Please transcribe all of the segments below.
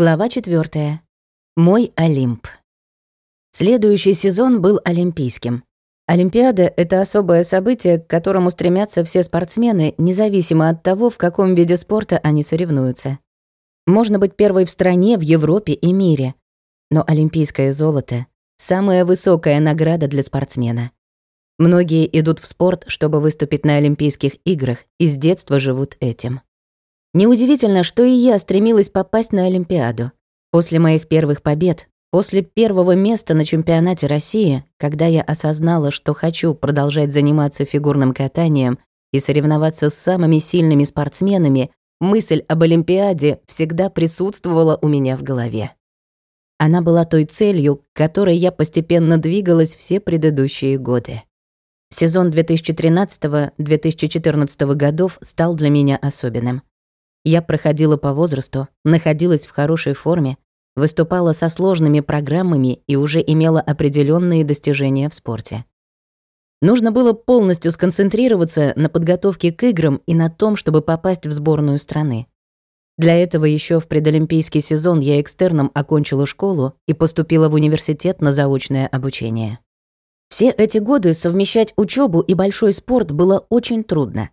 Глава 4. Мой Олимп. Следующий сезон был олимпийским. Олимпиада — это особое событие, к которому стремятся все спортсмены, независимо от того, в каком виде спорта они соревнуются. Можно быть первой в стране, в Европе и мире. Но олимпийское золото — самая высокая награда для спортсмена. Многие идут в спорт, чтобы выступить на Олимпийских играх, и с детства живут этим. Неудивительно, что и я стремилась попасть на Олимпиаду. После моих первых побед, после первого места на чемпионате России, когда я осознала, что хочу продолжать заниматься фигурным катанием и соревноваться с самыми сильными спортсменами, мысль об Олимпиаде всегда присутствовала у меня в голове. Она была той целью, к которой я постепенно двигалась все предыдущие годы. Сезон 2013-2014 годов стал для меня особенным. Я проходила по возрасту, находилась в хорошей форме, выступала со сложными программами и уже имела определенные достижения в спорте. Нужно было полностью сконцентрироваться на подготовке к играм и на том, чтобы попасть в сборную страны. Для этого еще в предолимпийский сезон я экстерном окончила школу и поступила в университет на заочное обучение. Все эти годы совмещать учебу и большой спорт было очень трудно.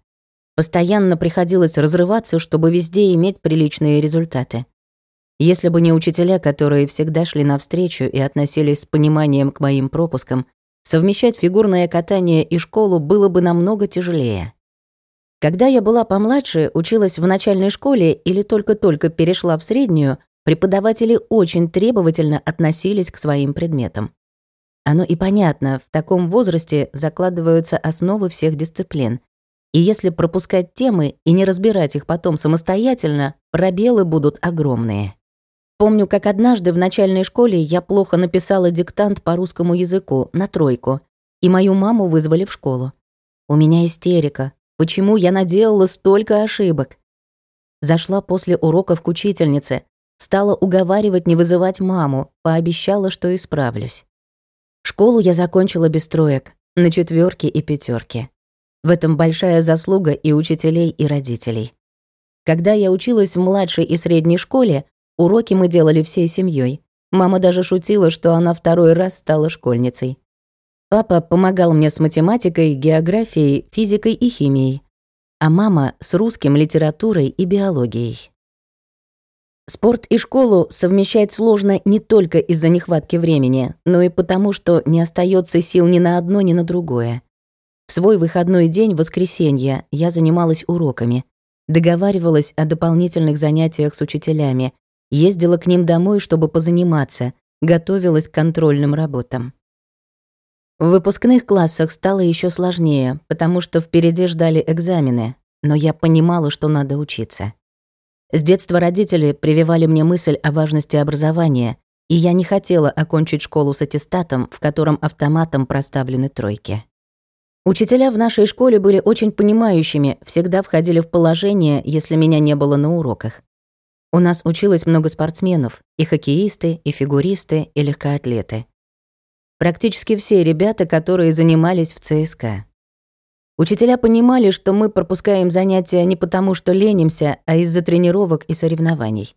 Постоянно приходилось разрываться, чтобы везде иметь приличные результаты. Если бы не учителя, которые всегда шли навстречу и относились с пониманием к моим пропускам, совмещать фигурное катание и школу было бы намного тяжелее. Когда я была помладше, училась в начальной школе или только-только перешла в среднюю, преподаватели очень требовательно относились к своим предметам. Оно и понятно, в таком возрасте закладываются основы всех дисциплин, и если пропускать темы и не разбирать их потом самостоятельно, пробелы будут огромные. Помню, как однажды в начальной школе я плохо написала диктант по русскому языку на тройку, и мою маму вызвали в школу. У меня истерика. Почему я наделала столько ошибок? Зашла после уроков к учительнице, стала уговаривать не вызывать маму, пообещала, что исправлюсь. Школу я закончила без троек, на четверке и пятерке. В этом большая заслуга и учителей, и родителей. Когда я училась в младшей и средней школе, уроки мы делали всей семьей. Мама даже шутила, что она второй раз стала школьницей. Папа помогал мне с математикой, географией, физикой и химией, а мама — с русским, литературой и биологией. Спорт и школу совмещать сложно не только из-за нехватки времени, но и потому, что не остается сил ни на одно, ни на другое. В свой выходной день, воскресенье, я занималась уроками, договаривалась о дополнительных занятиях с учителями, ездила к ним домой, чтобы позаниматься, готовилась к контрольным работам. В выпускных классах стало еще сложнее, потому что впереди ждали экзамены, но я понимала, что надо учиться. С детства родители прививали мне мысль о важности образования, и я не хотела окончить школу с аттестатом, в котором автоматом проставлены тройки. Учителя в нашей школе были очень понимающими, всегда входили в положение, если меня не было на уроках. У нас училось много спортсменов, и хоккеисты, и фигуристы, и легкоатлеты. Практически все ребята, которые занимались в ЦСКА. Учителя понимали, что мы пропускаем занятия не потому, что ленимся, а из-за тренировок и соревнований.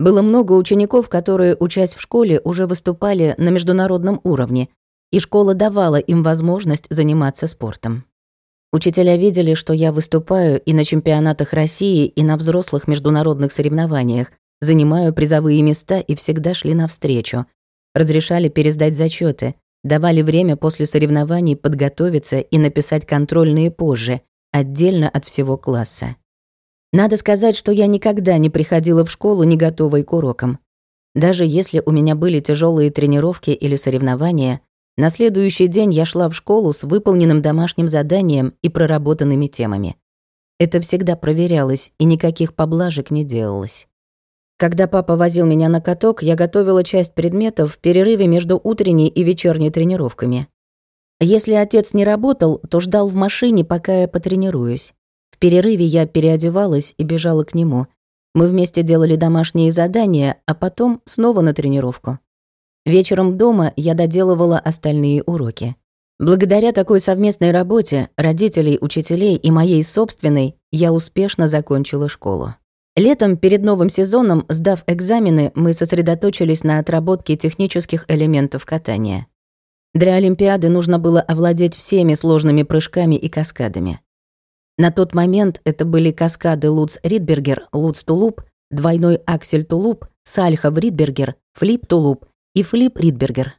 Было много учеников, которые, учась в школе, уже выступали на международном уровне, и школа давала им возможность заниматься спортом. Учителя видели, что я выступаю и на чемпионатах России, и на взрослых международных соревнованиях, занимаю призовые места и всегда шли навстречу. Разрешали пересдать зачеты, давали время после соревнований подготовиться и написать контрольные позже, отдельно от всего класса. Надо сказать, что я никогда не приходила в школу не готовой к урокам. Даже если у меня были тяжелые тренировки или соревнования, на следующий день я шла в школу с выполненным домашним заданием и проработанными темами. Это всегда проверялось, и никаких поблажек не делалось. Когда папа возил меня на каток, я готовила часть предметов в перерыве между утренней и вечерней тренировками. Если отец не работал, то ждал в машине, пока я потренируюсь. В перерыве я переодевалась и бежала к нему. Мы вместе делали домашние задания, а потом снова на тренировку. Вечером дома я доделывала остальные уроки. Благодаря такой совместной работе родителей, учителей и моей собственной я успешно закончила школу. Летом, перед новым сезоном, сдав экзамены, мы сосредоточились на отработке технических элементов катания. Для Олимпиады нужно было овладеть всеми сложными прыжками и каскадами. На тот момент это были каскады Луц-Ридбергер, Луц-Тулуп, двойной аксель-Тулуп, Сальхов-Ридбергер, Флип-Тулуп и Флип-Ридбергер.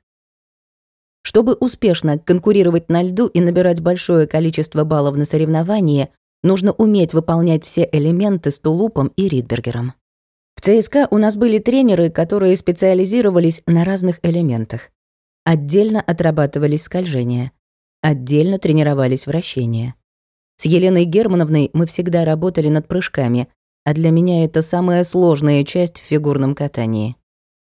Чтобы успешно конкурировать на льду и набирать большое количество баллов на соревновании, Нужно уметь выполнять все элементы с Тулупом и Ридбергером. В ЦСКА у нас были тренеры, которые специализировались на разных элементах. Отдельно отрабатывались скольжения, отдельно тренировались вращения. С Еленой Германовной мы всегда работали над прыжками, а для меня это самая сложная часть в фигурном катании.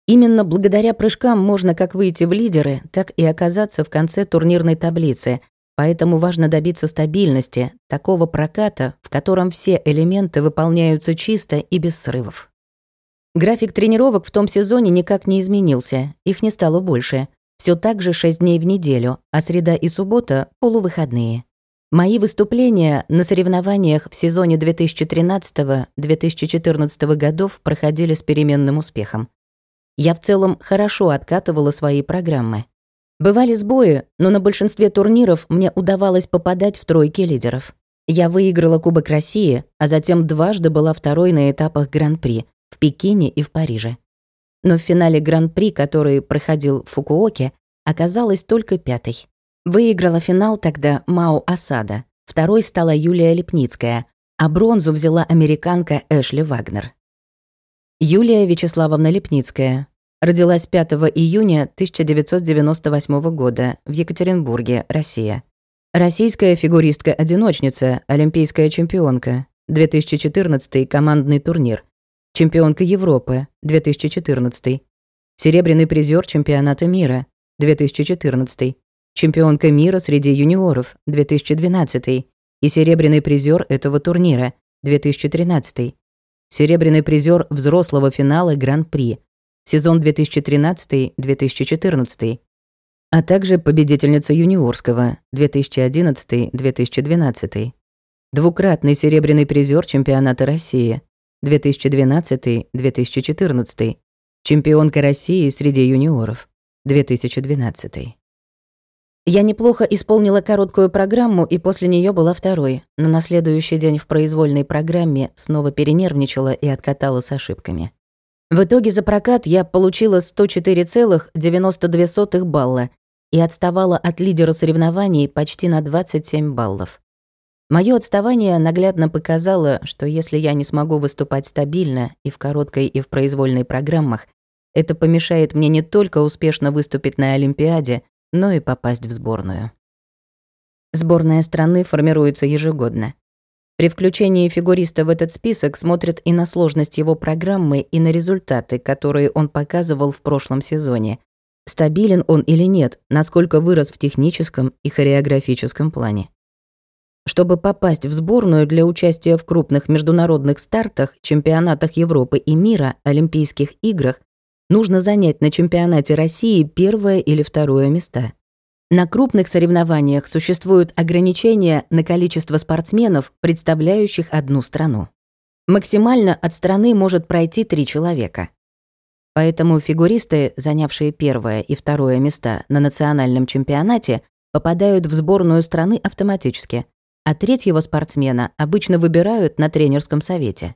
Именно благодаря прыжкам можно как выйти в лидеры, так и оказаться в конце турнирной таблицы, Поэтому важно добиться стабильности, такого проката, в котором все элементы выполняются чисто и без срывов. График тренировок в том сезоне никак не изменился, их не стало больше. Все так же 6 дней в неделю, а среда и суббота — полувыходные. Мои выступления на соревнованиях в сезоне 2013-2014 годов проходили с переменным успехом. Я в целом хорошо откатывала свои программы. Бывали сбои, но на большинстве турниров мне удавалось попадать в тройки лидеров. Я выиграла Кубок России, а затем дважды была второй на этапах Гран-при в Пекине и в Париже. Но в финале Гран-при, который проходил в Фукуоке, оказалась только пятой. Выиграла финал тогда Мао Асада, второй стала Юлия Лепницкая, а бронзу взяла американка Эшли Вагнер. Юлия Вячеславовна Лепницкая, Родилась 5 июня 1998 года в Екатеринбурге, Россия. Российская фигуристка-одиночница, олимпийская чемпионка, 2014 командный турнир, чемпионка Европы, 2014, серебряный призер чемпионата мира, 2014, чемпионка мира среди юниоров, 2012 и серебряный призер этого турнира, 2013, серебряный призер взрослого финала Гран-при, сезон 2013-2014, а также победительница юниорского 2011-2012, двукратный серебряный призер чемпионата России 2012-2014, чемпионка России среди юниоров 2012. Я неплохо исполнила короткую программу и после нее была второй, но на следующий день в произвольной программе снова перенервничала и откатала с ошибками. В итоге за прокат я получила 104,92 балла и отставала от лидера соревнований почти на 27 баллов. Моё отставание наглядно показало, что если я не смогу выступать стабильно и в короткой, и в произвольной программах, это помешает мне не только успешно выступить на Олимпиаде, но и попасть в сборную. Сборная страны формируется ежегодно. При включении фигуриста в этот список смотрят и на сложность его программы, и на результаты, которые он показывал в прошлом сезоне. Стабилен он или нет, насколько вырос в техническом и хореографическом плане. Чтобы попасть в сборную для участия в крупных международных стартах, чемпионатах Европы и мира, Олимпийских играх, нужно занять на чемпионате России первое или второе места. На крупных соревнованиях существуют ограничения на количество спортсменов, представляющих одну страну. Максимально от страны может пройти три человека. Поэтому фигуристы, занявшие первое и второе места на национальном чемпионате, попадают в сборную страны автоматически, а третьего спортсмена обычно выбирают на тренерском совете.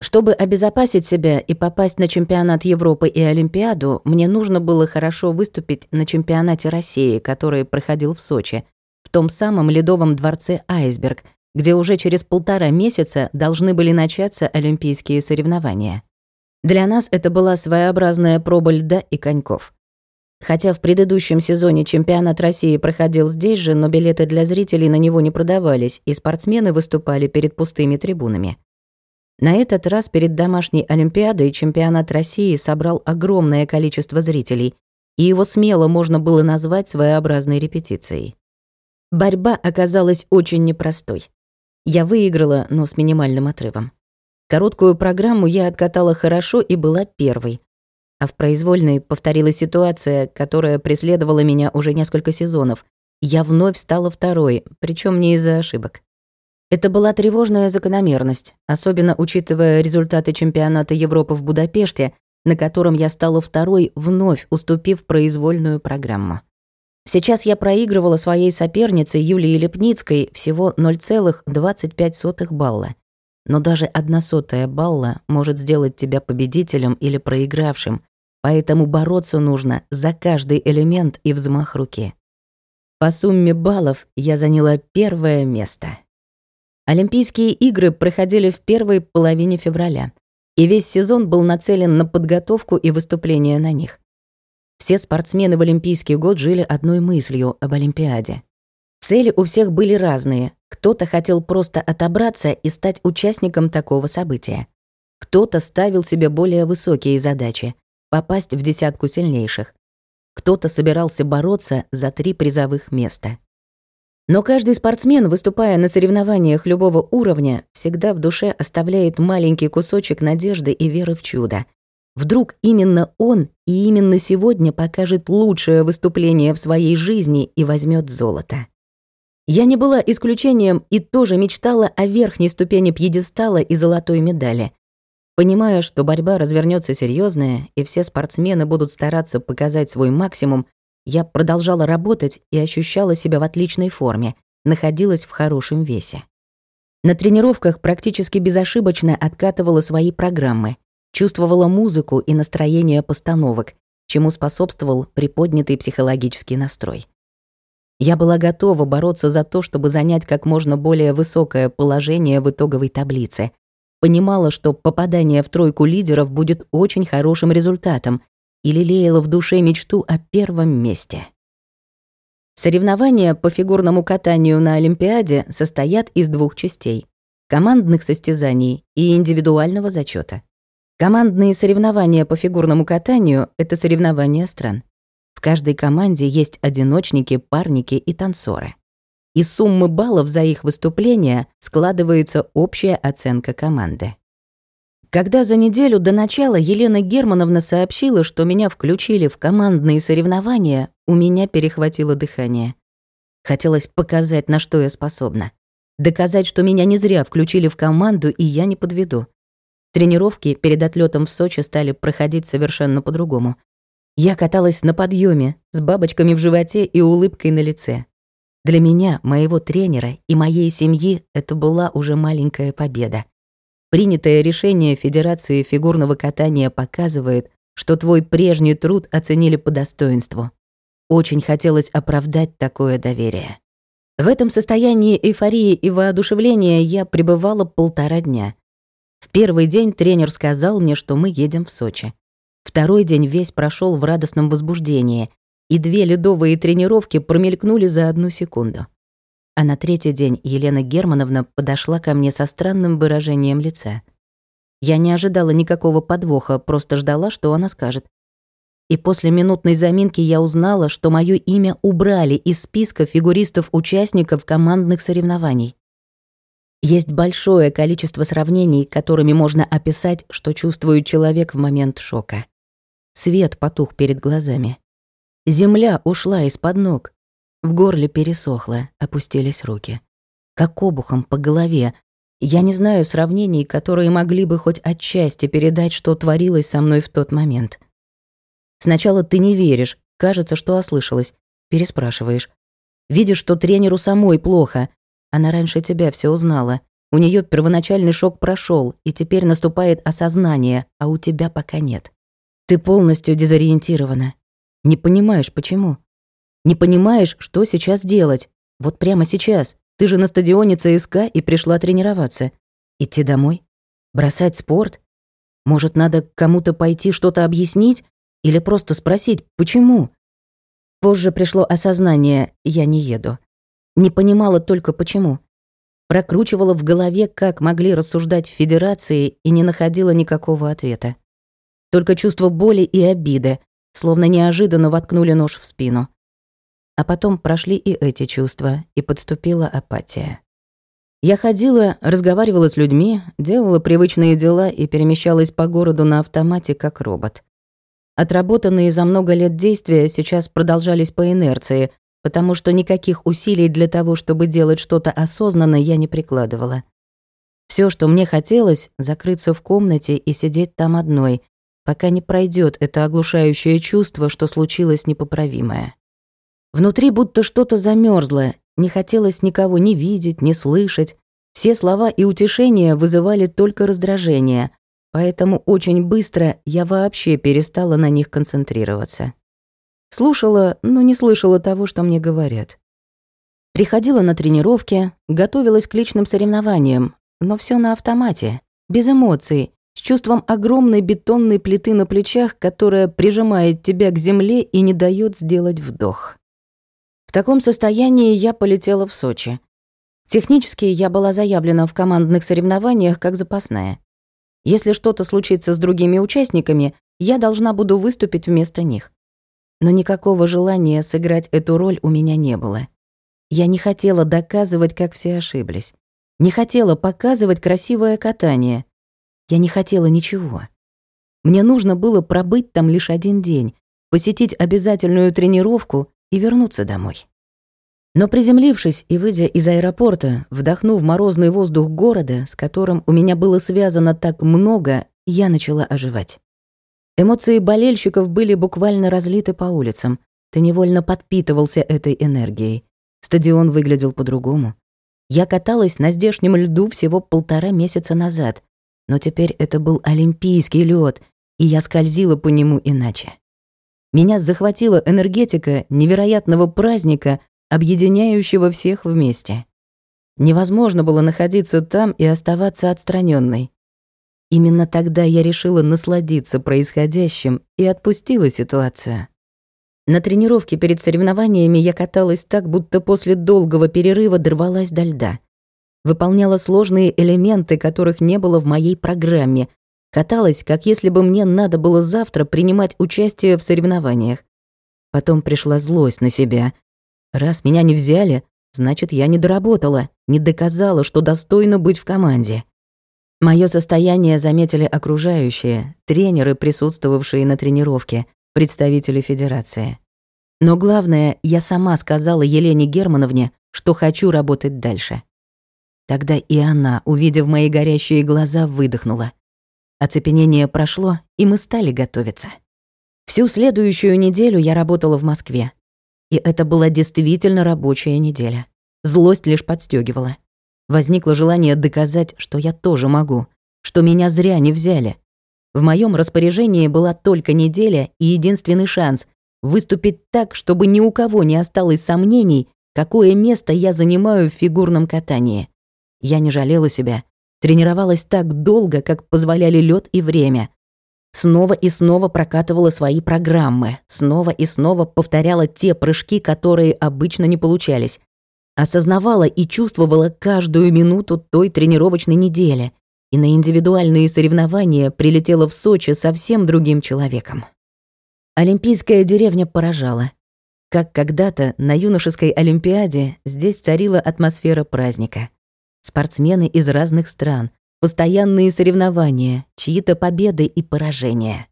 Чтобы обезопасить себя и попасть на чемпионат Европы и Олимпиаду, мне нужно было хорошо выступить на чемпионате России, который проходил в Сочи, в том самом ледовом дворце «Айсберг», где уже через полтора месяца должны были начаться олимпийские соревнования. Для нас это была своеобразная проба льда и коньков. Хотя в предыдущем сезоне чемпионат России проходил здесь же, но билеты для зрителей на него не продавались, и спортсмены выступали перед пустыми трибунами. На этот раз перед домашней Олимпиадой чемпионат России собрал огромное количество зрителей, и его смело можно было назвать своеобразной репетицией. Борьба оказалась очень непростой. Я выиграла, но с минимальным отрывом. Короткую программу я откатала хорошо и была первой. А в произвольной повторилась ситуация, которая преследовала меня уже несколько сезонов. Я вновь стала второй, причем не из-за ошибок. Это была тревожная закономерность, особенно учитывая результаты чемпионата Европы в Будапеште, на котором я стала второй, вновь уступив произвольную программу. Сейчас я проигрывала своей сопернице Юлии Лепницкой всего 0,25 балла. Но даже одна сотая балла может сделать тебя победителем или проигравшим, поэтому бороться нужно за каждый элемент и взмах руки. По сумме баллов я заняла первое место. Олимпийские игры проходили в первой половине февраля, и весь сезон был нацелен на подготовку и выступления на них. Все спортсмены в Олимпийский год жили одной мыслью об Олимпиаде. Цели у всех были разные. Кто-то хотел просто отобраться и стать участником такого события. Кто-то ставил себе более высокие задачи — попасть в десятку сильнейших. Кто-то собирался бороться за три призовых места. Но каждый спортсмен, выступая на соревнованиях любого уровня, всегда в душе оставляет маленький кусочек надежды и веры в чудо. Вдруг именно он и именно сегодня покажет лучшее выступление в своей жизни и возьмет золото. Я не была исключением и тоже мечтала о верхней ступени пьедестала и золотой медали. Понимая, что борьба развернется серьезная и все спортсмены будут стараться показать свой максимум, я продолжала работать и ощущала себя в отличной форме, находилась в хорошем весе. На тренировках практически безошибочно откатывала свои программы, чувствовала музыку и настроение постановок, чему способствовал приподнятый психологический настрой. Я была готова бороться за то, чтобы занять как можно более высокое положение в итоговой таблице. Понимала, что попадание в тройку лидеров будет очень хорошим результатом, и лелеяла в душе мечту о первом месте. Соревнования по фигурному катанию на Олимпиаде состоят из двух частей — командных состязаний и индивидуального зачета. Командные соревнования по фигурному катанию — это соревнования стран. В каждой команде есть одиночники, парники и танцоры. Из суммы баллов за их выступления складывается общая оценка команды. Когда за неделю до начала Елена Германовна сообщила, что меня включили в командные соревнования, у меня перехватило дыхание. Хотелось показать, на что я способна. Доказать, что меня не зря включили в команду, и я не подведу. Тренировки перед отлетом в Сочи стали проходить совершенно по-другому. Я каталась на подъеме с бабочками в животе и улыбкой на лице. Для меня, моего тренера и моей семьи это была уже маленькая победа. Принятое решение Федерации фигурного катания показывает, что твой прежний труд оценили по достоинству. Очень хотелось оправдать такое доверие. В этом состоянии эйфории и воодушевления я пребывала полтора дня. В первый день тренер сказал мне, что мы едем в Сочи. Второй день весь прошел в радостном возбуждении, и две ледовые тренировки промелькнули за одну секунду. А на третий день Елена Германовна подошла ко мне со странным выражением лица. Я не ожидала никакого подвоха, просто ждала, что она скажет. И после минутной заминки я узнала, что моё имя убрали из списка фигуристов-участников командных соревнований. Есть большое количество сравнений, которыми можно описать, что чувствует человек в момент шока. Свет потух перед глазами. Земля ушла из-под ног. В горле пересохло, опустились руки. Как обухом по голове. Я не знаю сравнений, которые могли бы хоть отчасти передать, что творилось со мной в тот момент. Сначала ты не веришь, кажется, что ослышалась. Переспрашиваешь. Видишь, что тренеру самой плохо. Она раньше тебя все узнала. У нее первоначальный шок прошел, и теперь наступает осознание, а у тебя пока нет. Ты полностью дезориентирована. Не понимаешь, почему. Не понимаешь, что сейчас делать. Вот прямо сейчас. Ты же на стадионе ЦСКА и пришла тренироваться. Идти домой? Бросать спорт? Может, надо кому-то пойти что-то объяснить? Или просто спросить, почему? Позже пришло осознание, я не еду. Не понимала только почему. Прокручивала в голове, как могли рассуждать в Федерации, и не находила никакого ответа. Только чувство боли и обиды, словно неожиданно воткнули нож в спину. А потом прошли и эти чувства, и подступила апатия. Я ходила, разговаривала с людьми, делала привычные дела и перемещалась по городу на автомате, как робот. Отработанные за много лет действия сейчас продолжались по инерции, потому что никаких усилий для того, чтобы делать что-то осознанно, я не прикладывала. Все, что мне хотелось, закрыться в комнате и сидеть там одной, пока не пройдет это оглушающее чувство, что случилось непоправимое. Внутри будто что-то замерзло, не хотелось никого ни видеть, ни слышать. Все слова и утешения вызывали только раздражение, поэтому очень быстро я вообще перестала на них концентрироваться. Слушала, но не слышала того, что мне говорят. Приходила на тренировки, готовилась к личным соревнованиям, но все на автомате, без эмоций, с чувством огромной бетонной плиты на плечах, которая прижимает тебя к земле и не дает сделать вдох. Таком состоянии я полетела в Сочи. Технически я была заявлена в командных соревнованиях как запасная. Если что-то случится с другими участниками, я должна буду выступить вместо них. Но никакого желания сыграть эту роль у меня не было. Я не хотела доказывать, как все ошиблись. Не хотела показывать красивое катание. Я не хотела ничего. Мне нужно было пробыть там лишь один день, посетить обязательную тренировку и вернуться домой. Но приземлившись и выйдя из аэропорта, вдохнув морозный воздух города, с которым у меня было связано так много, я начала оживать. Эмоции болельщиков были буквально разлиты по улицам. Ты невольно подпитывался этой энергией. Стадион выглядел по-другому. Я каталась на здешнем льду всего полтора месяца назад, но теперь это был олимпийский лед, и я скользила по нему иначе. Меня захватила энергетика невероятного праздника, объединяющего всех вместе. Невозможно было находиться там и оставаться отстраненной. Именно тогда я решила насладиться происходящим и отпустила ситуацию. На тренировке перед соревнованиями я каталась так, будто после долгого перерыва дорвалась до льда. Выполняла сложные элементы, которых не было в моей программе. Каталась, как если бы мне надо было завтра принимать участие в соревнованиях. Потом пришла злость на себя. Раз меня не взяли, значит, я не доработала, не доказала, что достойна быть в команде. Моё состояние заметили окружающие, тренеры, присутствовавшие на тренировке, представители Федерации. Но главное, я сама сказала Елене Германовне, что хочу работать дальше. Тогда и она, увидев мои горящие глаза, выдохнула. Оцепенение прошло, и мы стали готовиться. Всю следующую неделю я работала в Москве. И это была действительно рабочая неделя. Злость лишь подстегивала. Возникло желание доказать, что я тоже могу, что меня зря не взяли, в моем распоряжении была только неделя и единственный шанс выступить так, чтобы ни у кого не осталось сомнений, какое место я занимаю в фигурном катании. Я не жалела себя, тренировалась так долго, как позволяли лед и время. Снова и снова прокатывала свои программы, снова и снова повторяла те прыжки, которые обычно не получались. Осознавала и чувствовала каждую минуту той тренировочной недели — и на индивидуальные соревнования прилетела в Сочи совсем другим человеком. Олимпийская деревня поражала. Как когда-то на юношеской олимпиаде здесь царила атмосфера праздника. Спортсмены из разных стран, постоянные соревнования, чьи-то победы и поражения.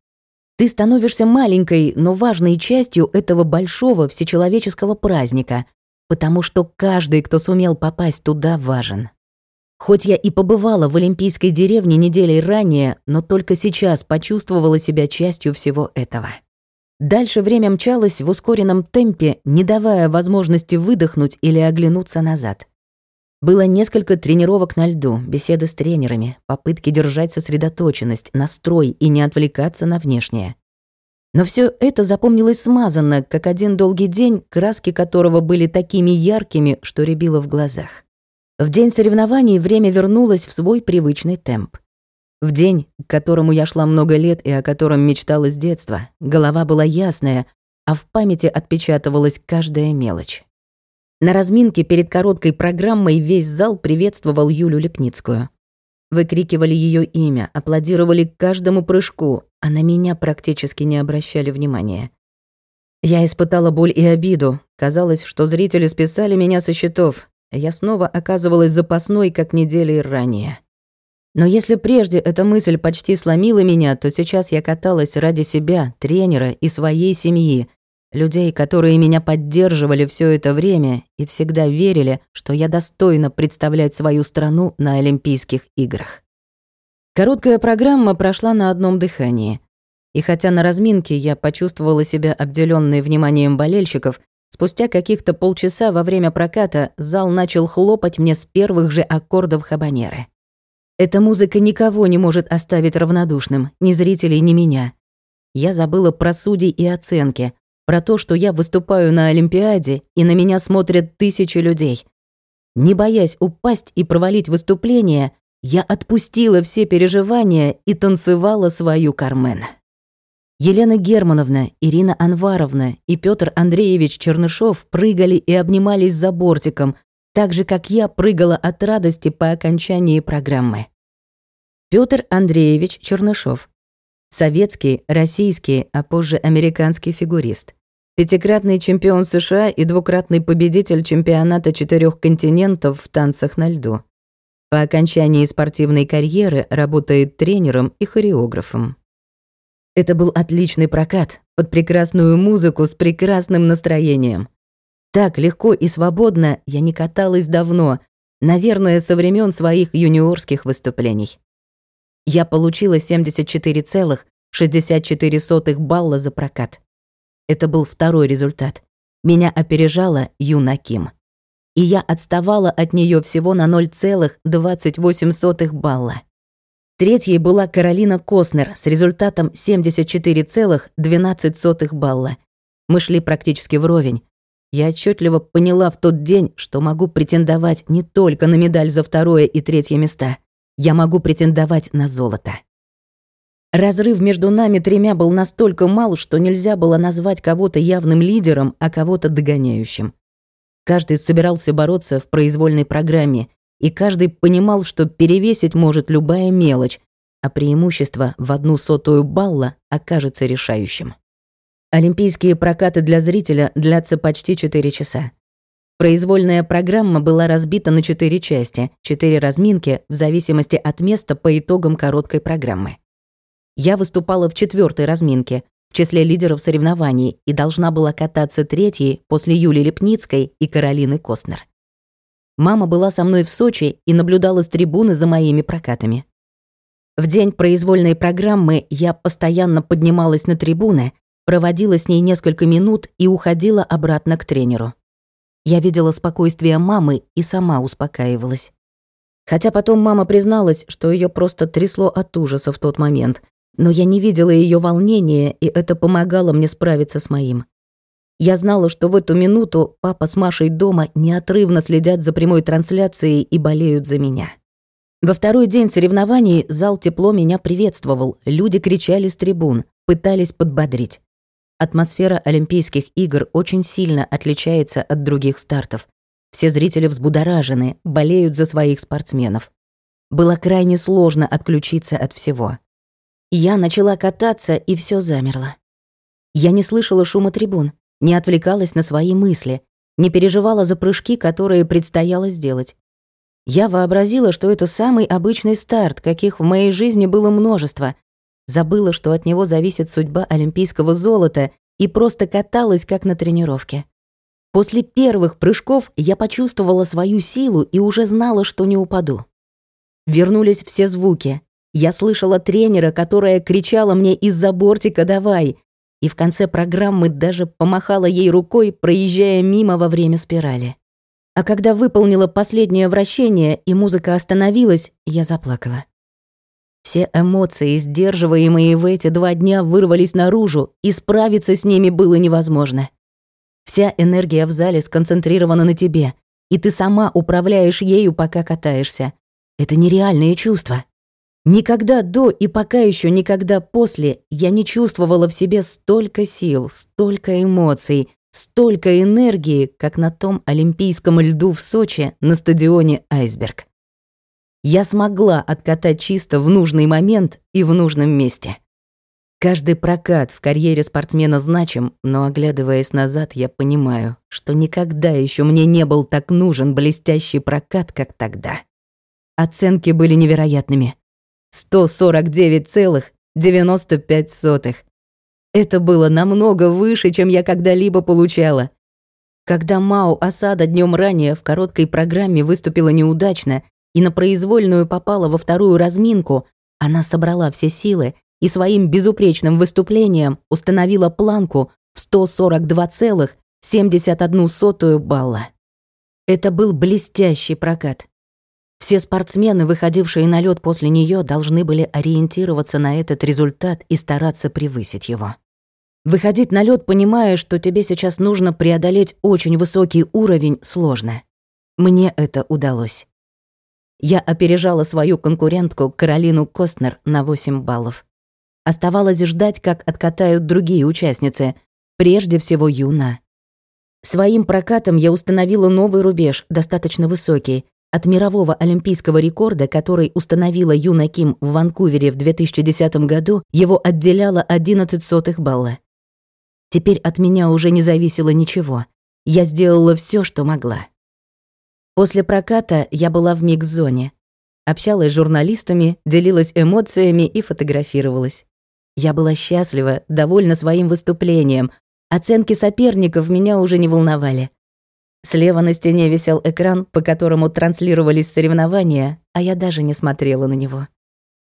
Ты становишься маленькой, но важной частью этого большого всечеловеческого праздника, потому что каждый, кто сумел попасть туда, важен. Хоть я и побывала в Олимпийской деревне неделей ранее, но только сейчас почувствовала себя частью всего этого. Дальше время мчалось в ускоренном темпе, не давая возможности выдохнуть или оглянуться назад. Было несколько тренировок на льду, беседы с тренерами, попытки держать сосредоточенность, настрой и не отвлекаться на внешнее. Но все это запомнилось смазанно, как один долгий день, краски которого были такими яркими, что рябило в глазах. В день соревнований время вернулось в свой привычный темп. В день, к которому я шла много лет и о котором мечтала с детства, голова была ясная, а в памяти отпечатывалась каждая мелочь. На разминке перед короткой программой весь зал приветствовал Юлю Лепницкую. Выкрикивали ее имя, аплодировали каждому прыжку, а на меня практически не обращали внимания. Я испытала боль и обиду. Казалось, что зрители списали меня со счетов, я снова оказывалась запасной, как недели ранее. Но если прежде эта мысль почти сломила меня, то сейчас я каталась ради себя, тренера и своей семьи, людей, которые меня поддерживали все это время и всегда верили, что я достойна представлять свою страну на Олимпийских играх. Короткая программа прошла на одном дыхании. И хотя на разминке я почувствовала себя обделенной вниманием болельщиков, спустя каких-то полчаса во время проката зал начал хлопать мне с первых же аккордов хабанеры. Эта музыка никого не может оставить равнодушным, ни зрителей, ни меня. Я забыла про судей и оценки, про то, что я выступаю на Олимпиаде, и на меня смотрят тысячи людей. Не боясь упасть и провалить выступление, я отпустила все переживания и танцевала свою Кармен. Елена Германовна, Ирина Анваровна и Петр Андреевич Чернышов прыгали и обнимались за бортиком, так же, как я прыгала от радости по окончании программы. Петр Андреевич Чернышов. Советский, российский, а позже американский фигурист. Пятикратный чемпион США и двукратный победитель чемпионата четырех континентов в танцах на льду. По окончании спортивной карьеры работает тренером и хореографом. Это был отличный прокат под прекрасную музыку с прекрасным настроением. Так легко и свободно я не каталась давно, наверное, со времен своих юниорских выступлений. Я получила 74,64 балла за прокат. Это был второй результат. Меня опережала Юна Ким. И я отставала от нее всего на 0,28 балла. Третьей была Каролина Коснер с результатом 74,12 балла. Мы шли практически вровень. Я отчетливо поняла в тот день, что могу претендовать не только на медаль за второе и третье места я могу претендовать на золото. Разрыв между нами тремя был настолько мал, что нельзя было назвать кого-то явным лидером, а кого-то догоняющим. Каждый собирался бороться в произвольной программе, и каждый понимал, что перевесить может любая мелочь, а преимущество в одну сотую балла окажется решающим. Олимпийские прокаты для зрителя длятся почти 4 часа. Произвольная программа была разбита на четыре части, четыре разминки в зависимости от места по итогам короткой программы. Я выступала в четвертой разминке, в числе лидеров соревнований, и должна была кататься третьей после Юли Лепницкой и Каролины Костнер. Мама была со мной в Сочи и наблюдала с трибуны за моими прокатами. В день произвольной программы я постоянно поднималась на трибуны, проводила с ней несколько минут и уходила обратно к тренеру. Я видела спокойствие мамы и сама успокаивалась. Хотя потом мама призналась, что ее просто трясло от ужаса в тот момент, но я не видела ее волнения, и это помогало мне справиться с моим. Я знала, что в эту минуту папа с Машей дома неотрывно следят за прямой трансляцией и болеют за меня. Во второй день соревнований зал тепло меня приветствовал, люди кричали с трибун, пытались подбодрить. Атмосфера Олимпийских игр очень сильно отличается от других стартов. Все зрители взбудоражены, болеют за своих спортсменов. Было крайне сложно отключиться от всего. Я начала кататься, и все замерло. Я не слышала шума трибун, не отвлекалась на свои мысли, не переживала за прыжки, которые предстояло сделать. Я вообразила, что это самый обычный старт, каких в моей жизни было множество, забыла, что от него зависит судьба олимпийского золота, и просто каталась, как на тренировке. После первых прыжков я почувствовала свою силу и уже знала, что не упаду. Вернулись все звуки. Я слышала тренера, которая кричала мне из-за бортика «давай», и в конце программы даже помахала ей рукой, проезжая мимо во время спирали. А когда выполнила последнее вращение и музыка остановилась, я заплакала. Все эмоции, сдерживаемые в эти два дня, вырвались наружу, и справиться с ними было невозможно. Вся энергия в зале сконцентрирована на тебе, и ты сама управляешь ею, пока катаешься. Это нереальные чувства. Никогда до и пока еще никогда после я не чувствовала в себе столько сил, столько эмоций, столько энергии, как на том олимпийском льду в Сочи на стадионе «Айсберг». Я смогла откатать чисто в нужный момент и в нужном месте. Каждый прокат в карьере спортсмена значим, но оглядываясь назад, я понимаю, что никогда еще мне не был так нужен блестящий прокат, как тогда. Оценки были невероятными. 149,95. Это было намного выше, чем я когда-либо получала. Когда Мао Асада днем ранее в короткой программе выступила неудачно и на произвольную попала во вторую разминку, она собрала все силы и своим безупречным выступлением установила планку в 142,71 балла. Это был блестящий прокат. Все спортсмены, выходившие на лед после нее, должны были ориентироваться на этот результат и стараться превысить его. Выходить на лед, понимая, что тебе сейчас нужно преодолеть очень высокий уровень, сложно. Мне это удалось. Я опережала свою конкурентку Каролину Костнер на 8 баллов. Оставалось ждать, как откатают другие участницы, прежде всего Юна. Своим прокатом я установила новый рубеж, достаточно высокий, от мирового олимпийского рекорда, который установила Юна Ким в Ванкувере в 2010 году, его отделяло 11 сотых балла. Теперь от меня уже не зависело ничего. Я сделала все, что могла. После проката я была в микс-зоне. Общалась с журналистами, делилась эмоциями и фотографировалась. Я была счастлива, довольна своим выступлением. Оценки соперников меня уже не волновали. Слева на стене висел экран, по которому транслировались соревнования, а я даже не смотрела на него.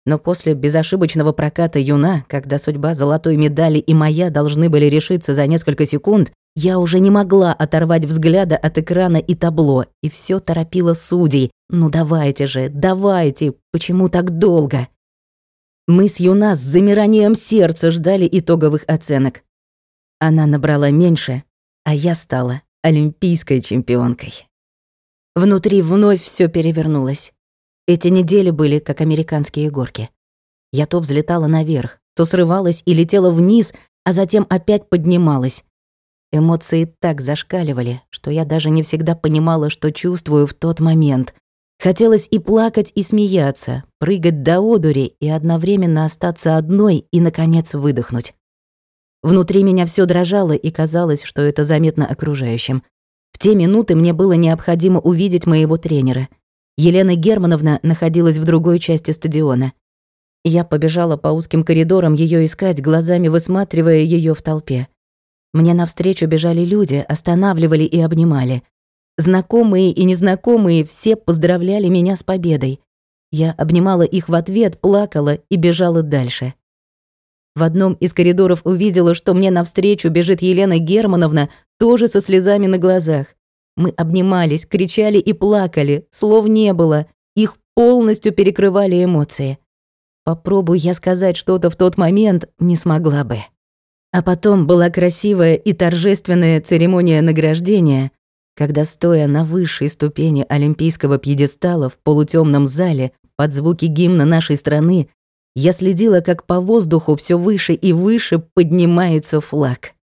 Но после безошибочного проката «Юна», когда судьба золотой медали и моя должны были решиться за несколько секунд, я уже не могла оторвать взгляда от экрана и табло, и все торопило судей. «Ну давайте же, давайте! Почему так долго?» Мы с Юна с замиранием сердца ждали итоговых оценок. Она набрала меньше, а я стала олимпийской чемпионкой. Внутри вновь все перевернулось. Эти недели были как американские горки. Я то взлетала наверх, то срывалась и летела вниз, а затем опять поднималась. Эмоции так зашкаливали, что я даже не всегда понимала, что чувствую в тот момент. Хотелось и плакать, и смеяться, прыгать до одури и одновременно остаться одной и, наконец, выдохнуть. Внутри меня все дрожало, и казалось, что это заметно окружающим. В те минуты мне было необходимо увидеть моего тренера — Елена Германовна находилась в другой части стадиона. Я побежала по узким коридорам ее искать, глазами высматривая ее в толпе. Мне навстречу бежали люди, останавливали и обнимали. Знакомые и незнакомые все поздравляли меня с победой. Я обнимала их в ответ, плакала и бежала дальше. В одном из коридоров увидела, что мне навстречу бежит Елена Германовна, тоже со слезами на глазах. Мы обнимались, кричали и плакали, слов не было, их полностью перекрывали эмоции. Попробуй я сказать что-то в тот момент, не смогла бы. А потом была красивая и торжественная церемония награждения, когда, стоя на высшей ступени олимпийского пьедестала в полутемном зале под звуки гимна нашей страны, я следила, как по воздуху все выше и выше поднимается флаг.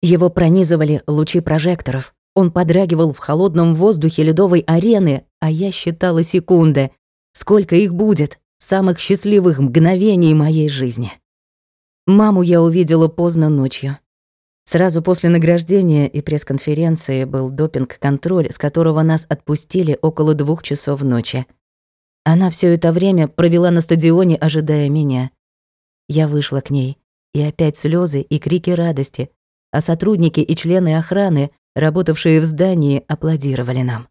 Его пронизывали лучи прожекторов, он подрагивал в холодном воздухе ледовой арены, а я считала секунды. Сколько их будет, самых счастливых мгновений моей жизни. Маму я увидела поздно ночью. Сразу после награждения и пресс-конференции был допинг-контроль, с которого нас отпустили около двух часов ночи. Она все это время провела на стадионе, ожидая меня. Я вышла к ней, и опять слезы и крики радости, а сотрудники и члены охраны работавшие в здании, аплодировали нам.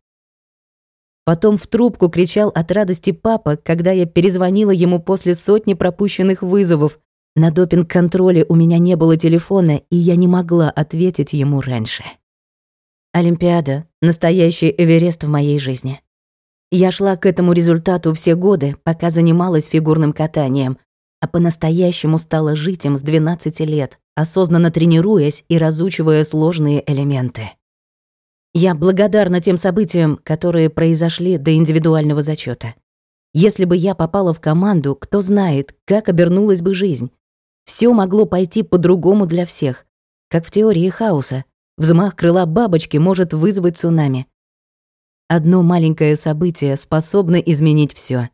Потом в трубку кричал от радости папа, когда я перезвонила ему после сотни пропущенных вызовов. На допинг-контроле у меня не было телефона, и я не могла ответить ему раньше. Олимпиада — настоящий Эверест в моей жизни. Я шла к этому результату все годы, пока занималась фигурным катанием, а по-настоящему стала жить им с 12 лет, осознанно тренируясь и разучивая сложные элементы. Я благодарна тем событиям, которые произошли до индивидуального зачета. Если бы я попала в команду, кто знает, как обернулась бы жизнь. Все могло пойти по-другому для всех. Как в теории хаоса. Взмах крыла бабочки может вызвать цунами. Одно маленькое событие способно изменить все.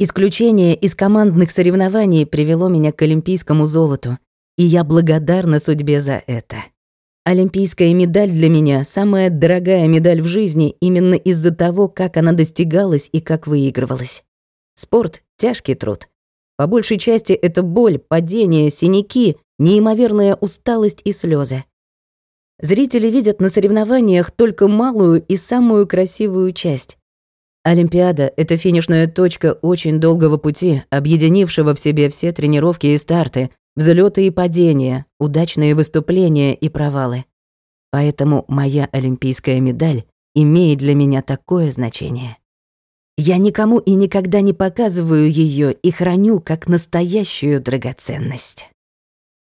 Исключение из командных соревнований привело меня к олимпийскому золоту, и я благодарна судьбе за это. Олимпийская медаль для меня — самая дорогая медаль в жизни именно из-за того, как она достигалась и как выигрывалась. Спорт — тяжкий труд. По большей части это боль, падения, синяки неимоверная усталость и слезы. Зрители видят на соревнованиях только малую и самую красивую часть. Олимпиада — это финишная точка очень долгого пути, объединившего в себе все тренировки и старты, взлеты и падения, удачные выступления и провалы. Поэтому моя олимпийская медаль имеет для меня такое значение. Я никому и никогда не показываю ее и храню как настоящую драгоценность.